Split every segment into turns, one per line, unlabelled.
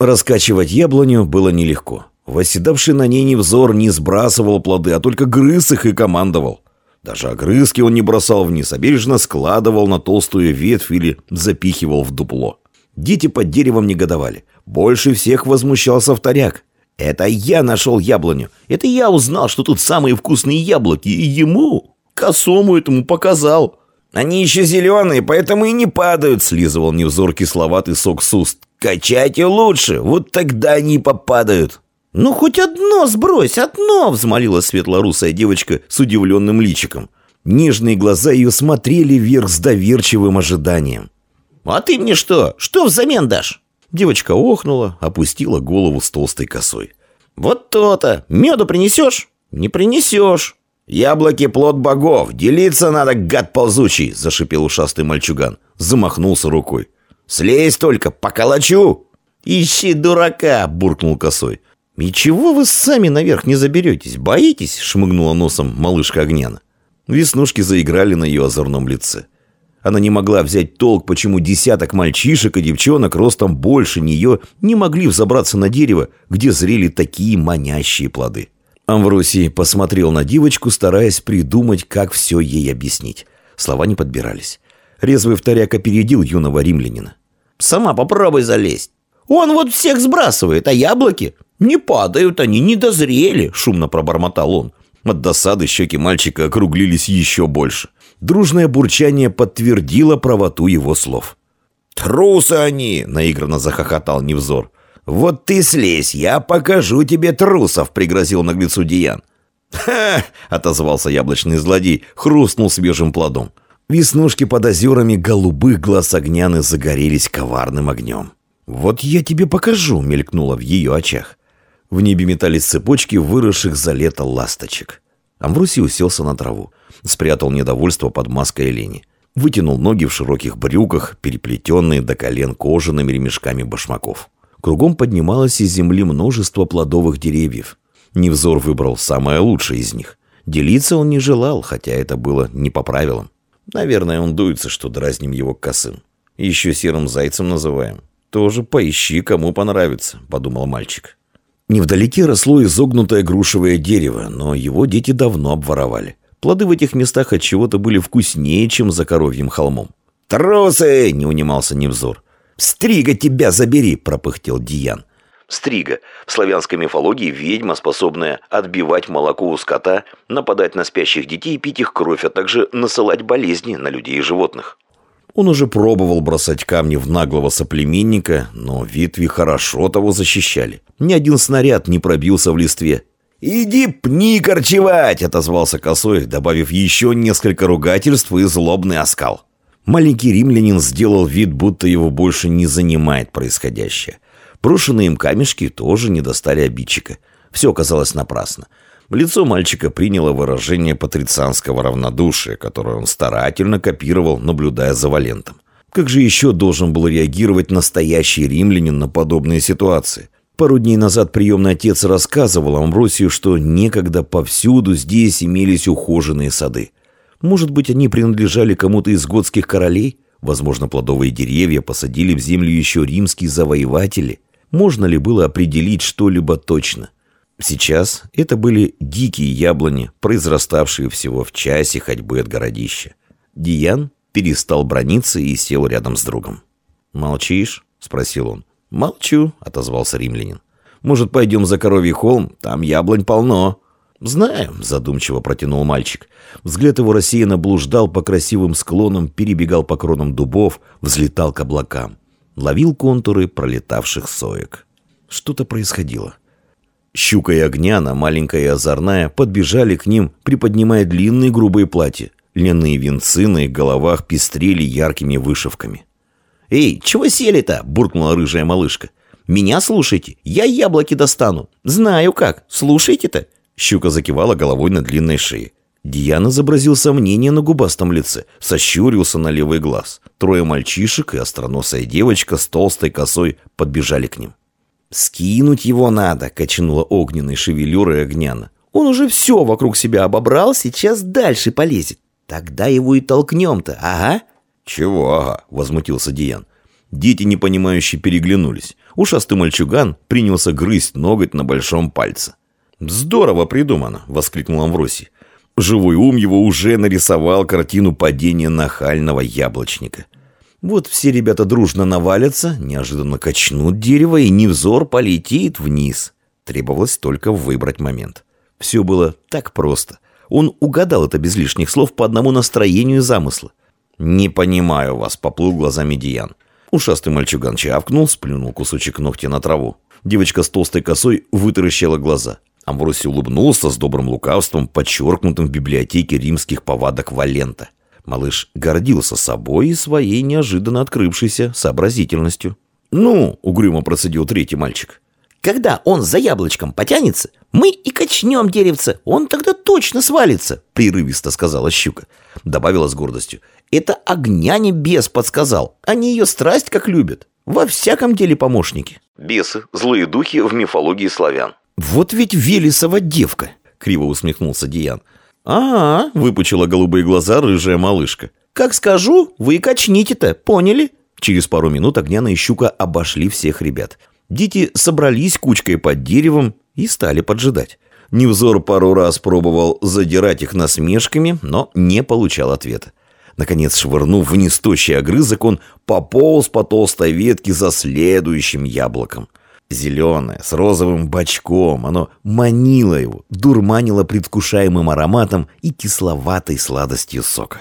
Раскачивать яблоню было нелегко. Восседавший на ней невзор не сбрасывал плоды, а только грыз их и командовал. Даже огрызки он не бросал вниз, а бережно складывал на толстую ветвь или запихивал в дупло. Дети под деревом негодовали. Больше всех возмущался вторяк. «Это я нашел яблоню. Это я узнал, что тут самые вкусные яблоки, и ему, косому этому показал». «Они еще зеленые, поэтому и не падают», — слизывал невзор кисловатый сок с уст. «Качайте лучше, вот тогда они и попадают». «Ну, хоть одно сбрось, одно!» — взмолила светлорусая девочка с удивленным личиком. Нежные глаза ее смотрели вверх с доверчивым ожиданием. «А ты мне что? Что взамен дашь?» Девочка охнула, опустила голову с толстой косой. «Вот то-то! Меду принесешь?» «Не принесешь!» «Яблоки — плод богов! Делиться надо, гад ползучий!» — зашипел ушастый мальчуган. Замахнулся рукой. «Слезь только, поколочу!» «Ищи дурака!» — буркнул косой. «И чего вы сами наверх не заберетесь? Боитесь?» — шмыгнула носом малышка Огняна. Веснушки заиграли на ее озорном лице. Она не могла взять толк, почему десяток мальчишек и девчонок ростом больше нее не могли взобраться на дерево, где зрели такие манящие плоды. Амвросий посмотрел на девочку, стараясь придумать, как все ей объяснить. Слова не подбирались. Резвый вторяк опередил юного римлянина. «Сама попробуй залезть. Он вот всех сбрасывает, а яблоки не падают, они не дозрели», — шумно пробормотал он. От досады щеки мальчика округлились еще больше. Дружное бурчание подтвердило правоту его слов. «Трусы они!» — наигранно захохотал Невзор. «Вот ты слезь, я покажу тебе трусов!» — пригрозил наглецу Диан. «Ха!» — отозвался яблочный злодей, хрустнул свежим плодом. Веснушки под озерами голубых глаз огняны загорелись коварным огнем. «Вот я тебе покажу!» — мелькнуло в ее очах. В небе метались цепочки выросших за лето ласточек. Амвросий уселся на траву спрятал недовольство под маской лени. Вытянул ноги в широких брюках, переплетенные до колен кожаными ремешками башмаков. Кругом поднималось из земли множество плодовых деревьев. Невзор выбрал самое лучшее из них. Делиться он не желал, хотя это было не по правилам. Наверное, он дуется, что дразним его косым. Еще серым зайцем называем. Тоже поищи, кому понравится, подумал мальчик. Невдалеке росло изогнутое грушевое дерево, но его дети давно обворовали. Плоды в этих местах от чего-то были вкуснее, чем за коровьим холмом. «Трусы!» — не унимался Невзор. «Стрига тебя забери!» — пропыхтел Диан. Стрига. В славянской мифологии ведьма, способная отбивать молоко у скота, нападать на спящих детей и пить их кровь, а также насылать болезни на людей и животных. Он уже пробовал бросать камни в наглого соплеменника, но ветви хорошо того защищали. Ни один снаряд не пробился в листве. «Иди пни корчевать!» — отозвался косой, добавив еще несколько ругательств и злобный оскал. Маленький римлянин сделал вид, будто его больше не занимает происходящее. Брошенные им камешки тоже не достали обидчика. Все оказалось напрасно. Лицо мальчика приняло выражение патрицианского равнодушия, которое он старательно копировал, наблюдая за Валентом. Как же еще должен был реагировать настоящий римлянин на подобные ситуации? Пару дней назад приемный отец рассказывал Амбросию, что некогда повсюду здесь имелись ухоженные сады. Может быть, они принадлежали кому-то из готских королей? Возможно, плодовые деревья посадили в землю еще римские завоеватели? Можно ли было определить что-либо точно? Сейчас это были дикие яблони, произраставшие всего в часе ходьбы от городища. Диан перестал брониться и сел рядом с другом. «Молчишь?» — спросил он. «Молчу», — отозвался римлянин. «Может, пойдем за коровий холм? Там яблонь полно». «Знаю», — задумчиво протянул мальчик. Взгляд его рассеянно блуждал по красивым склонам, перебегал по кронам дубов, взлетал к облакам. Ловил контуры пролетавших соек. Что-то происходило. Щука и Огняна, маленькая и озорная, подбежали к ним, приподнимая длинные грубые платья. Льняные венцы на их головах пестрели яркими вышивками. «Эй, чего сели-то?» – буркнула рыжая малышка. «Меня слушайте, я яблоки достану. Знаю как, слушайте-то». Щука закивала головой на длинной шее. Диана изобразил сомнение на губастом лице, сощурился на левый глаз. Трое мальчишек и остроносая девочка с толстой косой подбежали к ним. «Скинуть его надо», — качнула огненной шевелюрой огняна. «Он уже все вокруг себя обобрал, сейчас дальше полезет. Тогда его и толкнем-то, ага».
«Чего ага?» — возмутился Диан.
Дети, непонимающе, переглянулись. Ушастый мальчуган принялся грызть ноготь на большом пальце. «Здорово придумано!» — воскликнул Амвросий. Живой ум его уже нарисовал картину падения нахального яблочника. Вот все ребята дружно навалятся, неожиданно качнут дерево, и невзор полетит вниз. Требовалось только выбрать момент. Все было так просто. Он угадал это без лишних слов по одному настроению замысла. «Не понимаю вас», — поплыл глазами Диан. Ушастый мальчуган чавкнул, сплюнул кусочек ногтя на траву. Девочка с толстой косой вытаращила глаза. Амвросий улыбнулся с добрым лукавством, подчеркнутым в библиотеке римских повадок Валента. Малыш гордился собой и своей неожиданно открывшейся сообразительностью. «Ну», — угрюмо процедил третий мальчик.
«Когда он за яблочком потянется, мы и качнем деревце, он тогда точно свалится», — прерывисто сказала щука. Добавила с гордостью. «Это огня не бес подсказал, они ее страсть как любят. Во всяком деле помощники».
Бесы – злые духи в мифологии славян.
«Вот ведь Велесова девка!» — криво усмехнулся Диан.
«А, -а — выпучила голубые глаза рыжая малышка.
«Как скажу, вы качните-то, поняли?»
Через пару минут Огняна и Щука обошли всех ребят. Дети собрались кучкой под деревом и стали поджидать. Невзор пару раз пробовал задирать их насмешками, но не получал ответа. Наконец, швырнув вниз тощий огрызок, он пополз по толстой ветке за следующим яблоком. Зеленое, с розовым бочком, оно манило его, дурманило предвкушаемым ароматом и кисловатой сладостью сока.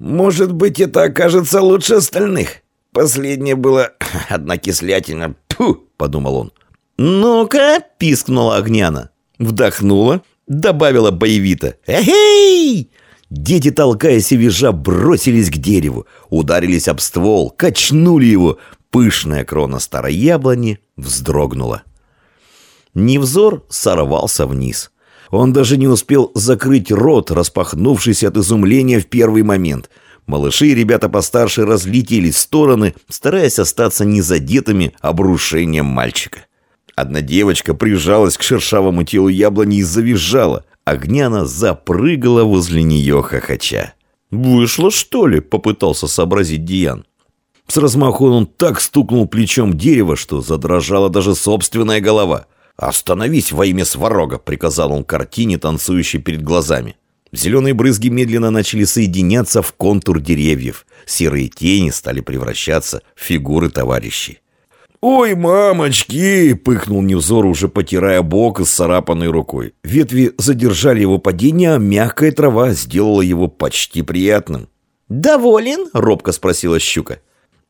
«Может быть, это окажется лучше остальных? Последнее было одна кислятина. Пу!» — подумал он.
«Ну-ка!» — пискнула Огняна. Вдохнула, добавила боевито.
«Эй!»
Дети, толкаясь и визжа, бросились к дереву, ударились об ствол, качнули его, Пышная крона старой яблони вздрогнула. Невзор сорвался вниз. Он даже не успел закрыть рот, распахнувшись от изумления в первый момент. Малыши и ребята постарше разлетелись в стороны, стараясь остаться незадетыми обрушением мальчика. Одна девочка прижалась к шершавому телу яблони и завизжала. Огняна запрыгала возле нее хохоча. «Вышло, что ли?» — попытался сообразить Диан. С размаху он так стукнул плечом дерево, что задрожала даже собственная голова. «Остановись во имя сварога!» — приказал он картине, танцующей перед глазами. Зеленые брызги медленно начали соединяться в контур деревьев. Серые тени стали превращаться в фигуры товарищей. «Ой, мамочки!» — пыхнул Невзор, уже потирая бок с царапанной рукой. Ветви задержали его падение, а мягкая трава сделала его почти приятным.
«Доволен?»
— робко спросила щука.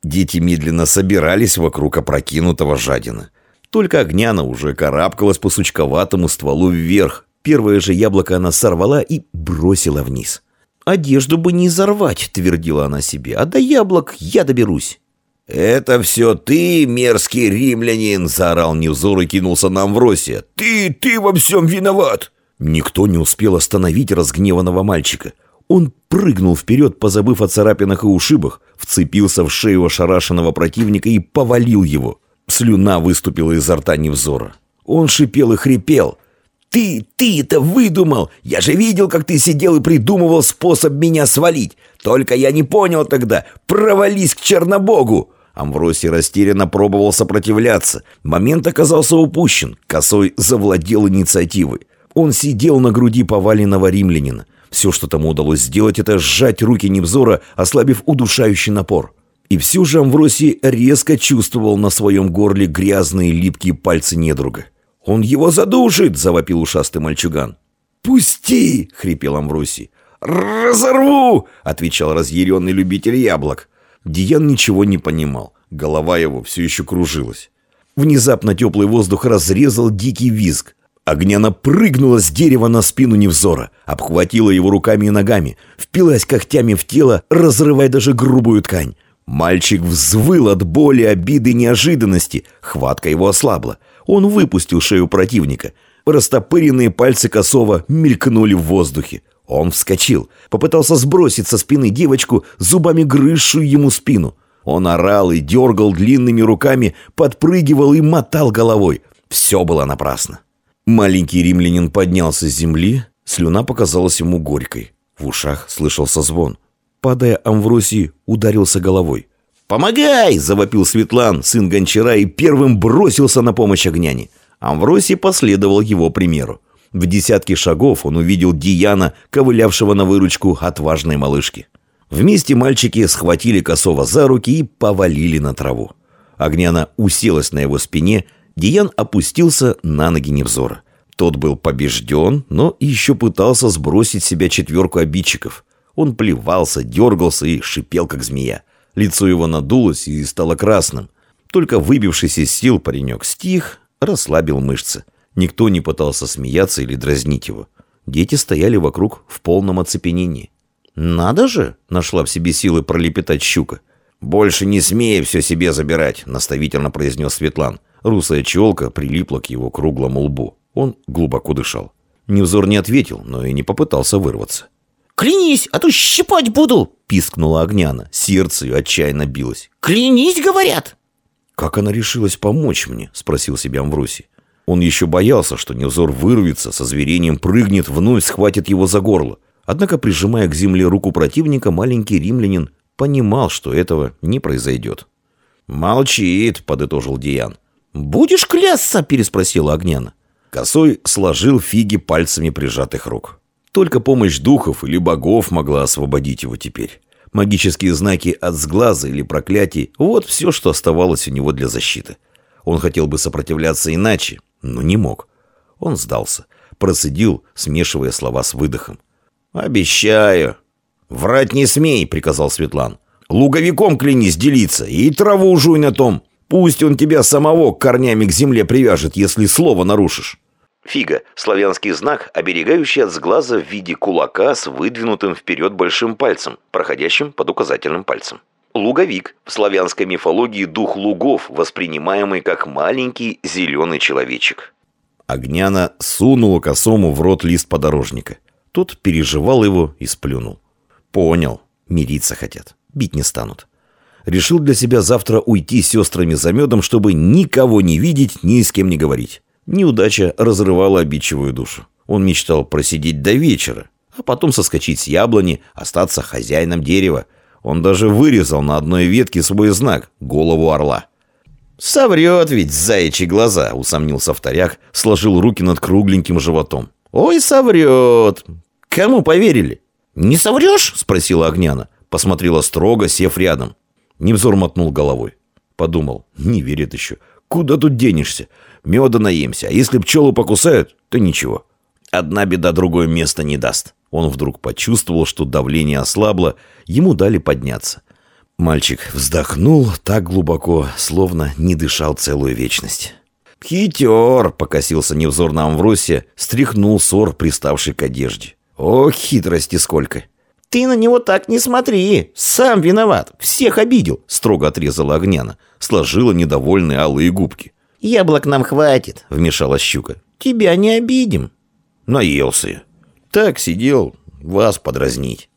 Дети медленно собирались вокруг опрокинутого жадина. Только Огняна уже карабкалась по сучковатому стволу вверх. Первое же яблоко она сорвала и бросила вниз.
«Одежду бы не изорвать», — твердила она себе, — «а до яблок я доберусь».
«Это все ты, мерзкий римлянин!» — заорал Невзор и кинулся на Амвросия. «Ты, ты во всем виноват!» Никто не успел остановить разгневанного мальчика. Он прыгнул вперед, позабыв о царапинах и ушибах, вцепился в шею ошарашенного противника и повалил его. Слюна выступила изо рта невзора. Он шипел и хрипел. «Ты, ты это выдумал! Я же видел, как ты сидел и придумывал способ меня свалить! Только я не понял тогда! Провались к Чернобогу!» Амвросий растерянно пробовал сопротивляться. Момент оказался упущен. Косой завладел инициативой. Он сидел на груди поваленного римлянина. Все, что тому удалось сделать, это сжать руки Невзора, ослабив удушающий напор. И все же Амвросий резко чувствовал на своем горле грязные липкие пальцы недруга. «Он его задушит!» — завопил ушастый мальчуган. «Пусти!» — хрипел Амвросий. «Разорву!» — отвечал разъяренный любитель яблок. Диан ничего не понимал. Голова его все еще кружилась. Внезапно теплый воздух разрезал дикий визг. Огняна прыгнула с дерева на спину Невзора, обхватила его руками и ногами, впилась когтями в тело, разрывая даже грубую ткань. Мальчик взвыл от боли, обиды и неожиданности. Хватка его ослабла. Он выпустил шею противника. Растопыренные пальцы косого мелькнули в воздухе. Он вскочил, попытался сбросить со спины девочку, зубами грызшую ему спину. Он орал и дергал длинными руками, подпрыгивал и мотал головой. Все было напрасно. Маленький римлянин поднялся с земли, слюна показалась ему горькой. В ушах слышался звон. Падая, Амвросий ударился головой. «Помогай!» – завопил Светлан, сын гончара, и первым бросился на помощь Огняне. Амвросий последовал его примеру. В десятке шагов он увидел Дияна, ковылявшего на выручку отважной малышки. Вместе мальчики схватили косого за руки и повалили на траву. Огняна уселась на его спине, Диян опустился на ноги Невзора. Тот был побежден, но еще пытался сбросить с себя четверку обидчиков. Он плевался, дергался и шипел, как змея. Лицо его надулось и стало красным. Только выбившись из сил паренек стих, расслабил мышцы. Никто не пытался смеяться или дразнить его. Дети стояли вокруг в полном оцепенении.
«Надо же!» — нашла в себе силы пролепетать щука.
«Больше не смей все себе забирать», — наставительно произнес Светлан. Русая челка прилипла к его круглому лбу. Он глубоко дышал. Невзор не ответил, но и не попытался вырваться.
«Клянись, а то щипать буду!»
— пискнула Огняна. Сердце ее отчаянно билось.
«Клянись, говорят!»
«Как она решилась помочь мне?» — спросил себя Амвросий. Он еще боялся, что Невзор вырвется, со зверением прыгнет, вновь схватит его за горло. Однако, прижимая к земле руку противника, маленький римлянин понимал, что этого не произойдет.
«Молчит», — подытожил Диан. «Будешь клясться?» — переспросила Огняна.
Косой сложил фиги пальцами прижатых рук. Только помощь духов или богов могла освободить его теперь. Магические знаки от сглаза или проклятий – вот все, что оставалось у него для защиты. Он хотел бы сопротивляться иначе, но не мог. Он сдался, процедил, смешивая слова с выдохом.
«Обещаю».
«Врать не смей», — приказал Светлан. «Луговиком клянись делиться и траву жуй на том. Пусть он тебя самого корнями к земле привяжет, если слово нарушишь».
Фига – славянский знак, оберегающий от сглаза в виде кулака с выдвинутым вперед большим пальцем, проходящим под указательным пальцем. Луговик – в славянской мифологии дух лугов, воспринимаемый как маленький зеленый человечек.
Огняна сунула косому в рот лист подорожника. Тот переживал его и сплюнул. Понял. Мириться хотят. Бить не станут. Решил для себя завтра уйти с сестрами за медом, чтобы никого не видеть, ни с кем не говорить. Неудача разрывала обидчивую душу. Он мечтал просидеть до вечера, а потом соскочить с яблони, остаться хозяином дерева. Он даже вырезал на одной ветке свой знак — голову орла. «Соврет ведь заячьи глаза», — усомнился вторяк, сложил руки над кругленьким животом. «Ой, соврет! Кому поверили?»
«Не соврешь?»
— спросила Огняна. Посмотрела строго, сев рядом. Невзор мотнул головой. Подумал, не верит еще. Куда тут денешься? Меда наемся, а если пчелу покусают, то ничего. Одна беда другое место не даст. Он вдруг почувствовал, что давление ослабло, ему дали подняться. Мальчик вздохнул так глубоко, словно не дышал целую вечность. «Хитер!» — покосился невзор на Амвросия, стряхнул сор, приставший к одежде. О, хитрости сколько!
Ты на него так не смотри, сам виноват, всех обидел, строго отрезала Огняна, сложила недовольные алые губки.
Яблок нам хватит, вмешалась щука.
Тебя не обидим.
Наелся я. Так сидел, вас подразнить.